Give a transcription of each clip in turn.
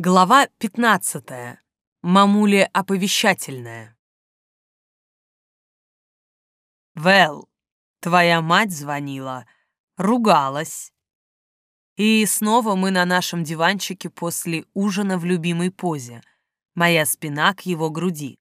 Глава 15. Мамуля оповещательная. Вэл, твоя мать звонила, ругалась. И снова мы на нашем диванчике после ужина в любимой позе. Моя спина к его груди.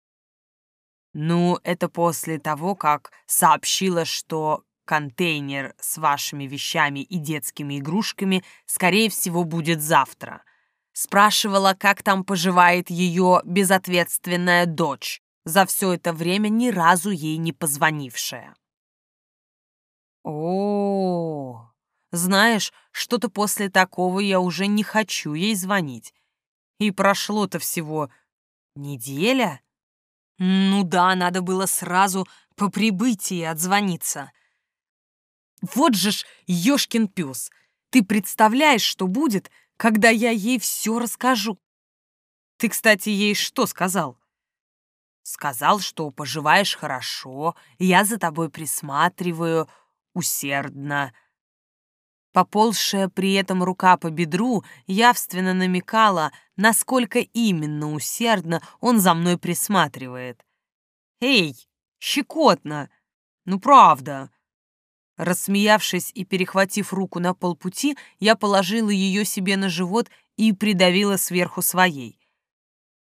Ну, это после того, как сообщила, что контейнер с вашими вещами и детскими игрушками, скорее всего, будет завтра — Спрашивала, как там поживает ее безответственная дочь, за все это время ни разу ей не позвонившая. О, знаешь, что-то после такого я уже не хочу ей звонить. И прошло-то всего неделя. Ну да, надо было сразу по прибытии отзвониться. Вот же ж ёшкин пёс. Ты представляешь, что будет, когда я ей все расскажу. Ты, кстати, ей что сказал? Сказал, что поживаешь хорошо, я за тобой присматриваю усердно. Поползшая при этом рука по бедру явственно намекала, насколько именно усердно он за мной присматривает. «Эй, щекотно! Ну, правда!» Рассмеявшись и перехватив руку на полпути, я положила ее себе на живот и придавила сверху своей.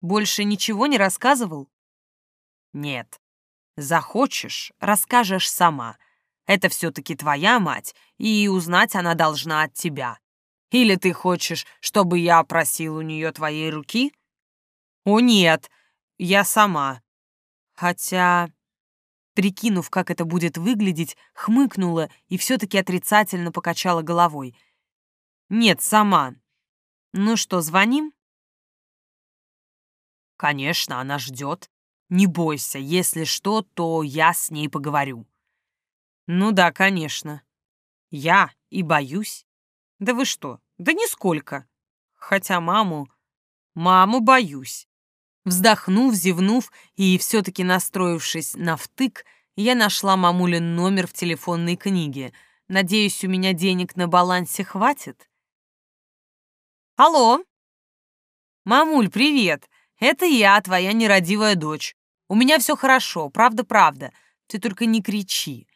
«Больше ничего не рассказывал?» «Нет. Захочешь, расскажешь сама. Это все-таки твоя мать, и узнать она должна от тебя. Или ты хочешь, чтобы я просил у нее твоей руки?» «О, нет, я сама. Хотя Прикинув, как это будет выглядеть, хмыкнула и все-таки отрицательно покачала головой. «Нет, сама. Ну что, звоним?» «Конечно, она ждет. Не бойся, если что, то я с ней поговорю». «Ну да, конечно. Я и боюсь. Да вы что, да нисколько. Хотя маму... Маму боюсь. Вздохнув, зевнув и все-таки настроившись на втык, я нашла мамулин номер в телефонной книге. Надеюсь, у меня денег на балансе хватит? Алло? Мамуль, привет. Это я, твоя нерадивая дочь. У меня все хорошо, правда-правда. Ты только не кричи.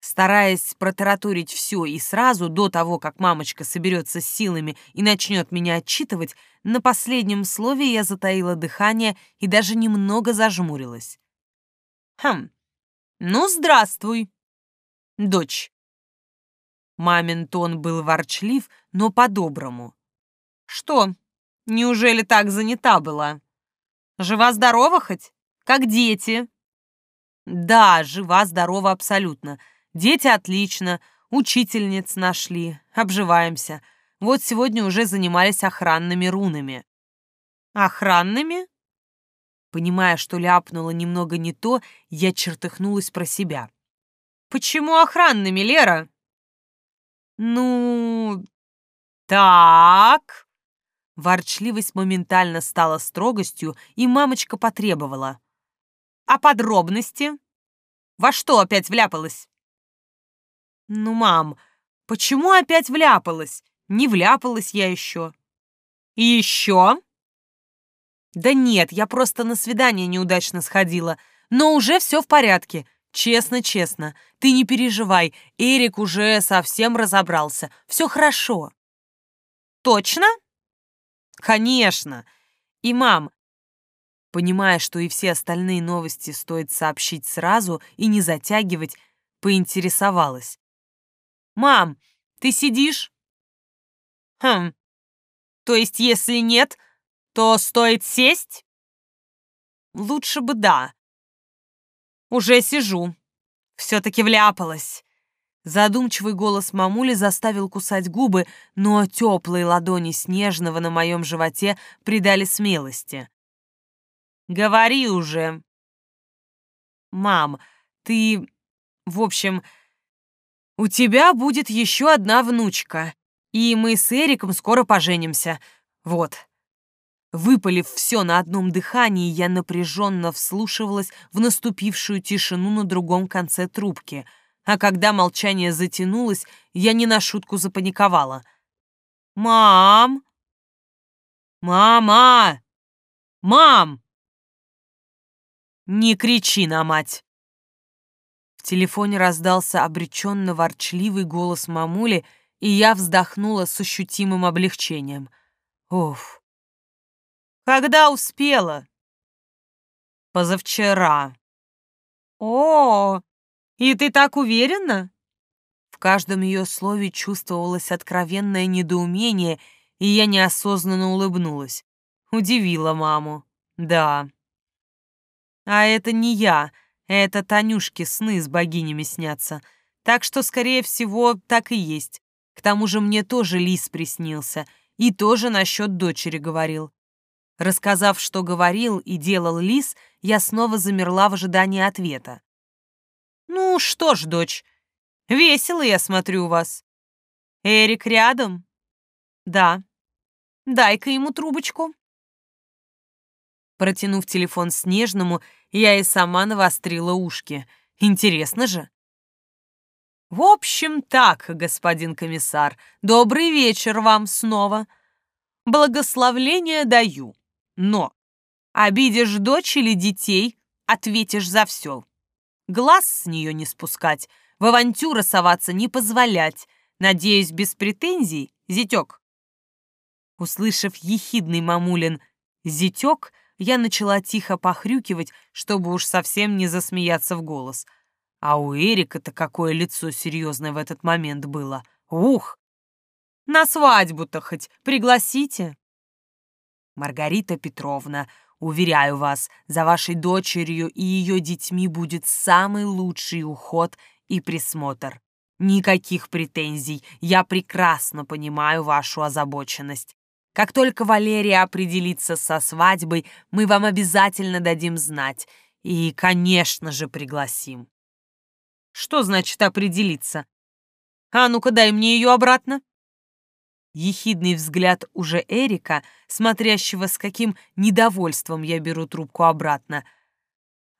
Стараясь протараторить все и сразу, до того, как мамочка соберется с силами и начнет меня отчитывать, на последнем слове я затаила дыхание и даже немного зажмурилась. «Хм, ну, здравствуй, дочь». Мамин тон был ворчлив, но по-доброму. «Что, неужели так занята была? Жива-здорова хоть? Как дети?» «Да, жива-здорова абсолютно. Дети отлично, учительниц нашли, обживаемся. Вот сегодня уже занимались охранными рунами. Охранными? Понимая, что ляпнула немного не то, я чертыхнулась про себя. Почему охранными, Лера? Ну, так. Ворчливость моментально стала строгостью, и мамочка потребовала. А подробности? Во что опять вляпалась? «Ну, мам, почему опять вляпалась? Не вляпалась я еще». «И еще?» «Да нет, я просто на свидание неудачно сходила, но уже все в порядке. Честно-честно, ты не переживай, Эрик уже совсем разобрался. Все хорошо». «Точно?» «Конечно. И, мам, понимая, что и все остальные новости стоит сообщить сразу и не затягивать, поинтересовалась. «Мам, ты сидишь?» «Хм, то есть если нет, то стоит сесть?» «Лучше бы да». «Уже сижу. Все-таки вляпалась». Задумчивый голос мамули заставил кусать губы, но теплые ладони снежного на моем животе придали смелости. «Говори уже!» «Мам, ты... В общем, у тебя будет еще одна внучка, и мы с Эриком скоро поженимся. Вот». Выпалив все на одном дыхании, я напряженно вслушивалась в наступившую тишину на другом конце трубки, а когда молчание затянулось, я не на шутку запаниковала. «Мам!» «Мама! Мам!» «Не кричи на мать!» В телефоне раздался обреченно ворчливый голос мамули, и я вздохнула с ощутимым облегчением. Уф. «Когда успела?» «Позавчера». «О, и ты так уверена?» В каждом ее слове чувствовалось откровенное недоумение, и я неосознанно улыбнулась. Удивила маму. «Да». «А это не я», это Танюшке сны с богинями снятся. Так что, скорее всего, так и есть. К тому же мне тоже лис приснился. И тоже насчет дочери говорил. Рассказав, что говорил и делал лис, я снова замерла в ожидании ответа. «Ну что ж, дочь, весело, я смотрю, вас. Эрик рядом?» «Да. Дай-ка ему трубочку». Протянув телефон Снежному, я и сама навострила ушки. Интересно же. В общем, так, господин комиссар, добрый вечер вам снова. Благословление даю, но обидишь дочь или детей, ответишь за все. Глаз с нее не спускать, в авантюры соваться не позволять. Надеюсь, без претензий, зятек. Услышав ехидный мамулин «зятек», я начала тихо похрюкивать, чтобы уж совсем не засмеяться в голос. А у Эрика-то какое лицо серьезное в этот момент было. Ух! На свадьбу-то хоть пригласите. Маргарита Петровна, уверяю вас, за вашей дочерью и ее детьми будет самый лучший уход и присмотр. Никаких претензий, я прекрасно понимаю вашу озабоченность. Как только Валерия определится со свадьбой, мы вам обязательно дадим знать. И, конечно же, пригласим. Что значит определиться? А ну-ка дай мне ее обратно. Ехидный взгляд уже Эрика, смотрящего с каким недовольством я беру трубку обратно.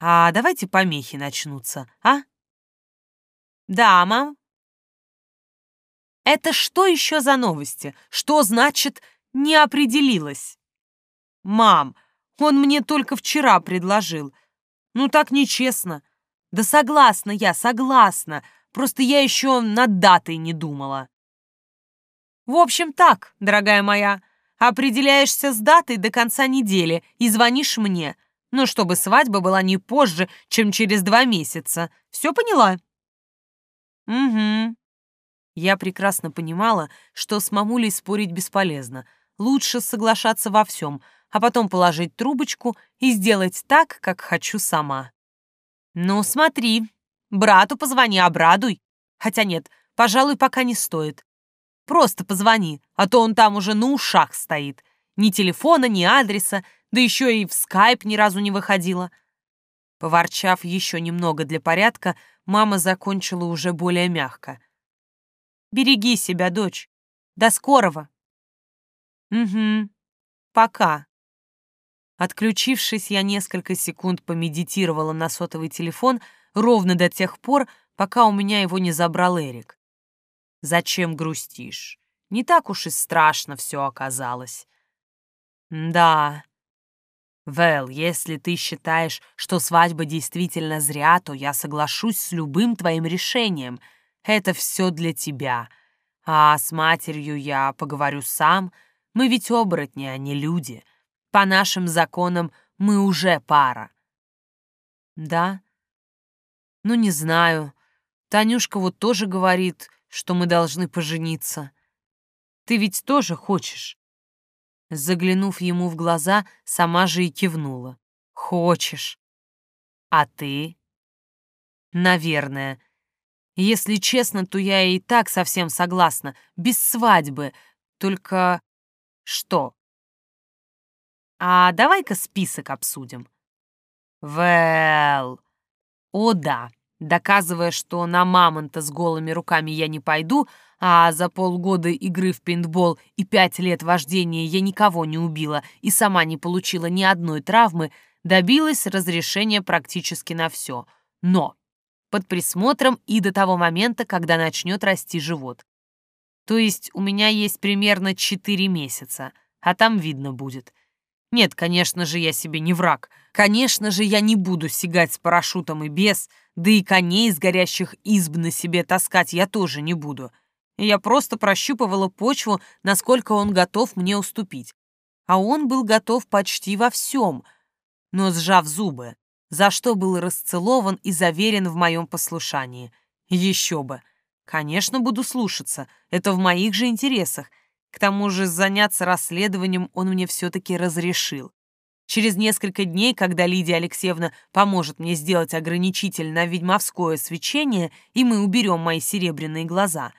А давайте помехи начнутся, а? Да, мам. Это что еще за новости? Что значит не определилась. Мам, он мне только вчера предложил. Ну так нечестно. Да согласна я, согласна. Просто я еще над датой не думала. В общем так, дорогая моя, определяешься с датой до конца недели и звонишь мне. Но чтобы свадьба была не позже, чем через два месяца. Все поняла? Угу. Я прекрасно понимала, что с мамулей спорить бесполезно — Лучше соглашаться во всем, а потом положить трубочку и сделать так, как хочу сама. Ну, смотри, брату позвони, обрадуй. Хотя нет, пожалуй, пока не стоит. Просто позвони, а то он там уже на ушах стоит. Ни телефона, ни адреса, да еще и в скайп ни разу не выходила. Поворчав еще немного для порядка, мама закончила уже более мягко. «Береги себя, дочь. До скорого!» «Угу. Пока». Отключившись, я несколько секунд помедитировала на сотовый телефон ровно до тех пор, пока у меня его не забрал Эрик. «Зачем грустишь? Не так уж и страшно все оказалось». «Да». «Вэл, если ты считаешь, что свадьба действительно зря, то я соглашусь с любым твоим решением. Это все для тебя. А с матерью я поговорю сам», мы ведь оборотни, а не люди. По нашим законам мы уже пара. Да? Ну, не знаю. Танюшка вот тоже говорит, что мы должны пожениться. Ты ведь тоже хочешь? Заглянув ему в глаза, сама же и кивнула. Хочешь. А ты? Наверное. Если честно, то я и так совсем согласна. Без свадьбы. Только что? А давай-ка список обсудим. Well. О да, доказывая, что на мамонта с голыми руками я не пойду, а за полгода игры в пейнтбол и пять лет вождения я никого не убила и сама не получила ни одной травмы, добилась разрешения практически на все. Но под присмотром и до того момента, когда начнет расти живот. То есть у меня есть примерно 4 месяца. а там видно будет. Нет, конечно же, я себе не враг. Конечно же, я не буду сигать с парашютом и без, да и коней из горящих изб на себе таскать я тоже не буду. Я просто прощупывала почву, насколько он готов мне уступить. А он был готов почти во всем, но сжав зубы, за что был расцелован и заверен в моем послушании. Еще бы. Конечно, буду слушаться, это в моих же интересах. К тому же заняться расследованием он мне все-таки разрешил. Через несколько дней, когда Лидия Алексеевна поможет мне сделать ограничитель на ведьмовское свечение, и мы уберем мои серебряные глаза.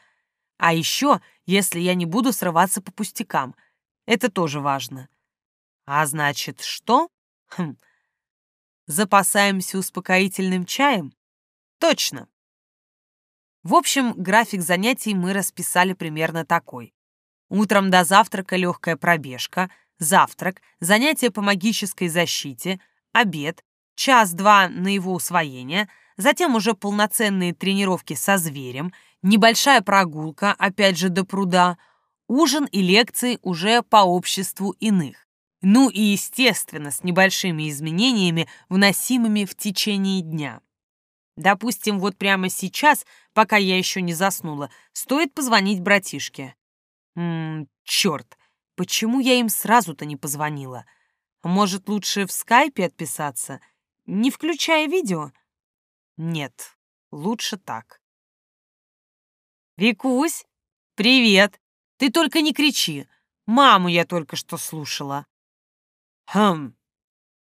А еще, если я не буду срываться по пустякам. Это тоже важно. А значит, что? Хм. Запасаемся успокоительным чаем? Точно. В общем, график занятий мы расписали примерно такой. Утром до завтрака легкая пробежка, завтрак, занятия по магической защите, обед, час-два на его усвоение, затем уже полноценные тренировки со зверем, небольшая прогулка, опять же до пруда, ужин и лекции уже по обществу иных. Ну и, естественно, с небольшими изменениями, вносимыми в течение дня. Допустим, вот прямо сейчас, пока я еще не заснула, стоит позвонить братишке. Ммм, черт, почему я им сразу-то не позвонила? Может, лучше в скайпе отписаться, не включая видео? Нет, лучше так. Викусь, привет. Ты только не кричи. Маму я только что слушала. Хм,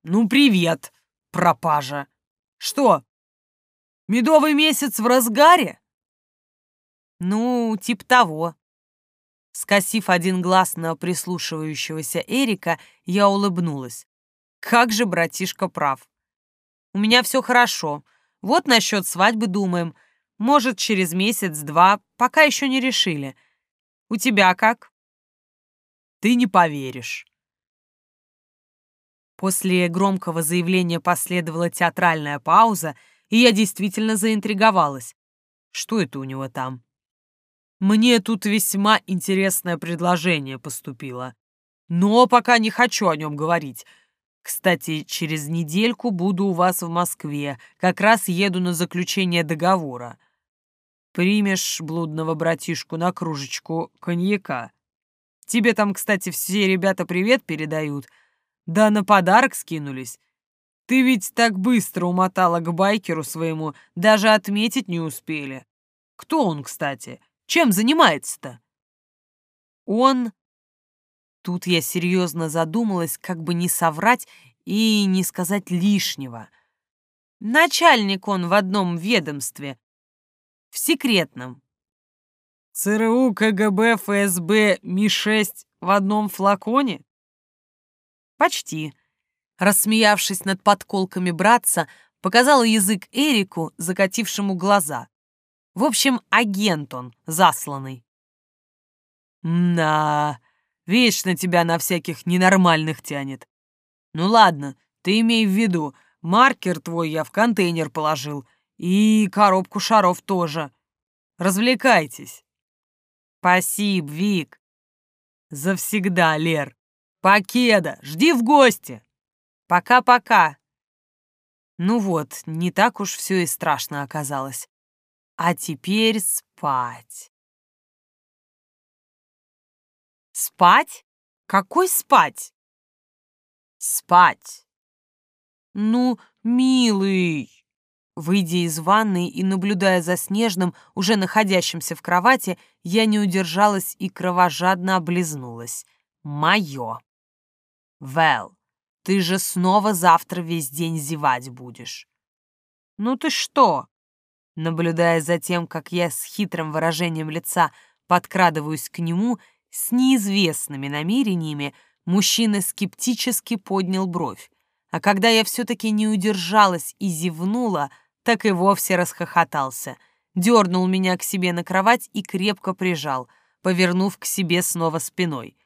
ну привет, пропажа. Что, Медовый месяц в разгаре? Ну, тип того. Скосив один глаз на прислушивающегося Эрика, я улыбнулась. Как же братишка прав. У меня все хорошо. Вот насчет свадьбы думаем. Может, через месяц-два, пока еще не решили. У тебя как? Ты не поверишь. После громкого заявления последовала театральная пауза, и я действительно заинтриговалась. Что это у него там? Мне тут весьма интересное предложение поступило. Но пока не хочу о нем говорить. Кстати, через недельку буду у вас в Москве. Как раз еду на заключение договора. Примешь блудного братишку на кружечку коньяка. Тебе там, кстати, все ребята привет передают. Да на подарок скинулись. Ты ведь так быстро умотала к байкеру своему, даже отметить не успели. Кто он, кстати? Чем занимается-то? Он... Тут я серьезно задумалась, как бы не соврать и не сказать лишнего. Начальник он в одном ведомстве. В секретном. ЦРУ, КГБ, ФСБ, Ми-6 в одном флаконе? Почти рассмеявшись над подколками братца, показала язык Эрику, закатившему глаза. В общем, агент он, засланный. «На, вечно тебя на всяких ненормальных тянет. Ну ладно, ты имей в виду, маркер твой я в контейнер положил, и коробку шаров тоже. Развлекайтесь». «Спасибо, Вик». «Завсегда, Лер. Покеда, жди в гости». Пока-пока. Ну вот, не так уж все и страшно оказалось. А теперь спать. Спать? Какой спать? Спать. Ну, милый. Выйдя из ванной и наблюдая за Снежным, уже находящимся в кровати, я не удержалась и кровожадно облизнулась. Моё. Вэл, ты же снова завтра весь день зевать будешь. Ну ты что? Наблюдая за тем, как я с хитрым выражением лица подкрадываюсь к нему с неизвестными намерениями, мужчина скептически поднял бровь. А когда я все-таки не удержалась и зевнула, так и вовсе расхохотался. Дернул меня к себе на кровать и крепко прижал, повернув к себе снова спиной.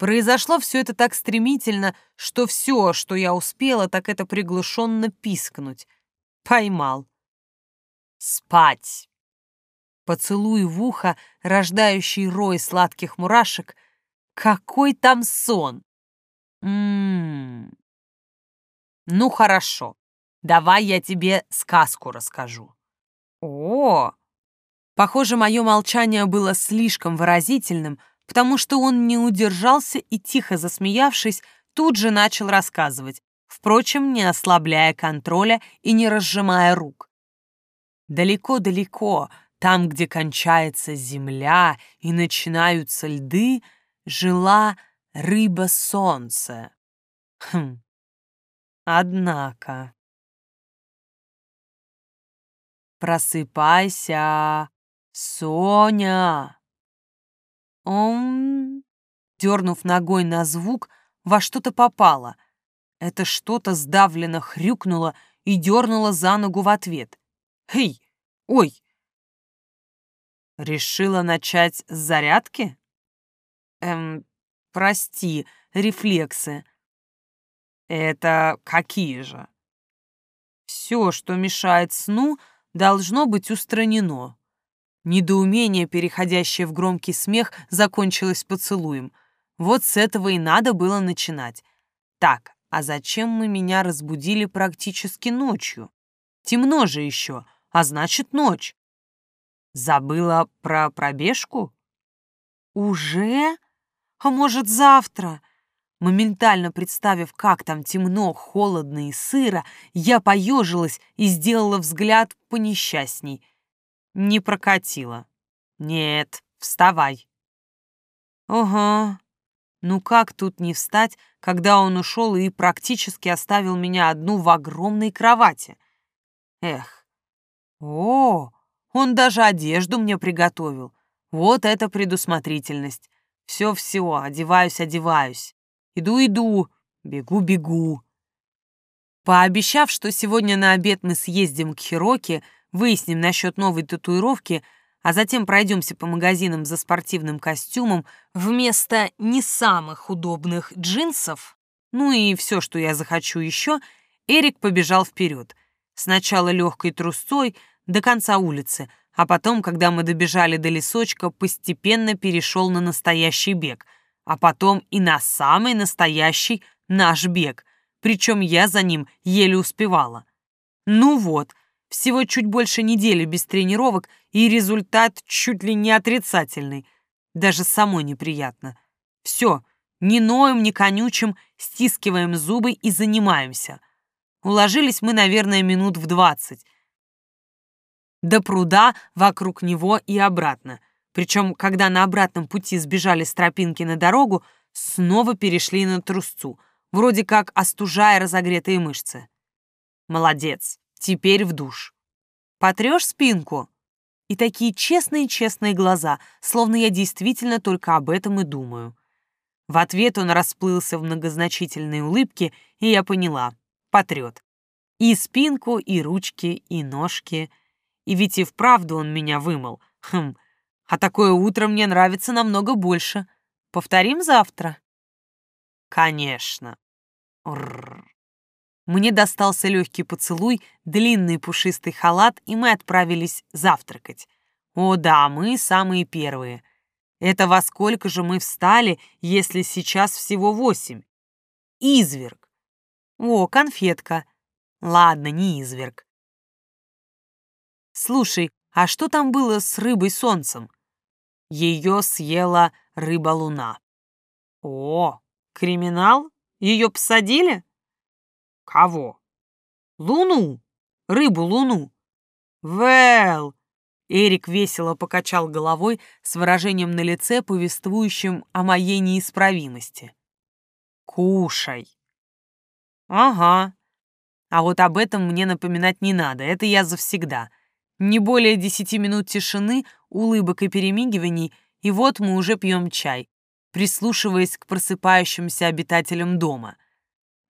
Произошло все это так стремительно, что все, что я успела, так это приглушенно пискнуть. Поймал. Спать. Поцелуй в ухо, рождающий рой сладких мурашек. Какой там сон? Ммм. Ну хорошо, давай я тебе сказку расскажу. О, похоже, мое молчание было слишком выразительным, потому что он не удержался и, тихо засмеявшись, тут же начал рассказывать, впрочем, не ослабляя контроля и не разжимая рук. Далеко-далеко, там, где кончается земля и начинаются льды, жила рыба-солнце. Хм. Однако... Просыпайся, Соня. Он, дернув ногой на звук, во что-то попало. Это что-то сдавленно хрюкнуло и дернуло за ногу в ответ. «Эй! Ой!» Решила начать с зарядки? Эм, прости, рефлексы. Это какие же? Все, что мешает сну, должно быть устранено. Недоумение, переходящее в громкий смех, закончилось поцелуем. Вот с этого и надо было начинать. Так, а зачем мы меня разбудили практически ночью? Темно же еще, а значит ночь. Забыла про пробежку? Уже? А может, завтра? Моментально представив, как там темно, холодно и сыро, я поежилась и сделала взгляд понесчастней. Не прокатило. Нет, вставай. Ага. Ну как тут не встать, когда он ушел и практически оставил меня одну в огромной кровати? Эх. О, он даже одежду мне приготовил. Вот это предусмотрительность. Все-все, одеваюсь, одеваюсь. Иду-иду, бегу-бегу. Пообещав, что сегодня на обед мы съездим к Хироке, выясним насчет новой татуировки, а затем пройдемся по магазинам за спортивным костюмом вместо не самых удобных джинсов, ну и все, что я захочу еще, Эрик побежал вперед. Сначала легкой трусцой до конца улицы, а потом, когда мы добежали до лесочка, постепенно перешел на настоящий бег, а потом и на самый настоящий наш бег, причем я за ним еле успевала. Ну вот, всего чуть больше недели без тренировок, и результат чуть ли не отрицательный. Даже самой неприятно. Все, не ноем, не конючим, стискиваем зубы и занимаемся. Уложились мы, наверное, минут в двадцать. До пруда, вокруг него и обратно. Причем, когда на обратном пути сбежали с тропинки на дорогу, снова перешли на трусцу, вроде как остужая разогретые мышцы. Молодец. Теперь в душ. Потрешь спинку? И такие честные-честные глаза, словно я действительно только об этом и думаю. В ответ он расплылся в многозначительной улыбке, и я поняла — потрет. И спинку, и ручки, и ножки. И ведь и вправду он меня вымыл. Хм, а такое утро мне нравится намного больше. Повторим завтра? Конечно. Рррр. Мне достался легкий поцелуй, длинный пушистый халат, и мы отправились завтракать. О да, мы самые первые. Это во сколько же мы встали, если сейчас всего восемь? Изверг. О, конфетка. Ладно, не изверг. Слушай, а что там было с рыбой-солнцем? Ее съела рыба-луна. О, криминал? Ее посадили? Кого? Луну. Рыбу-луну. Вэл! Эрик весело покачал головой с выражением на лице, повествующим о моей неисправимости. Кушай. Ага. А вот об этом мне напоминать не надо, это я завсегда. Не более десяти минут тишины, улыбок и перемигиваний, и вот мы уже пьем чай, прислушиваясь к просыпающимся обитателям дома —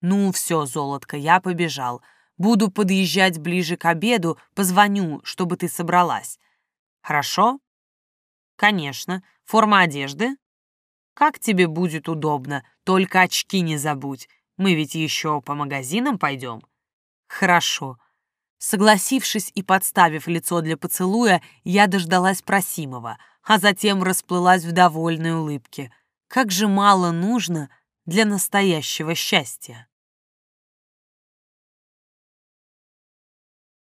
«Ну все, золотко, я побежал. Буду подъезжать ближе к обеду, позвоню, чтобы ты собралась. Хорошо?» «Конечно. Форма одежды?» «Как тебе будет удобно, только очки не забудь. Мы ведь еще по магазинам пойдем». «Хорошо». Согласившись и подставив лицо для поцелуя, я дождалась просимого, а затем расплылась в довольной улыбке. Как же мало нужно для настоящего счастья.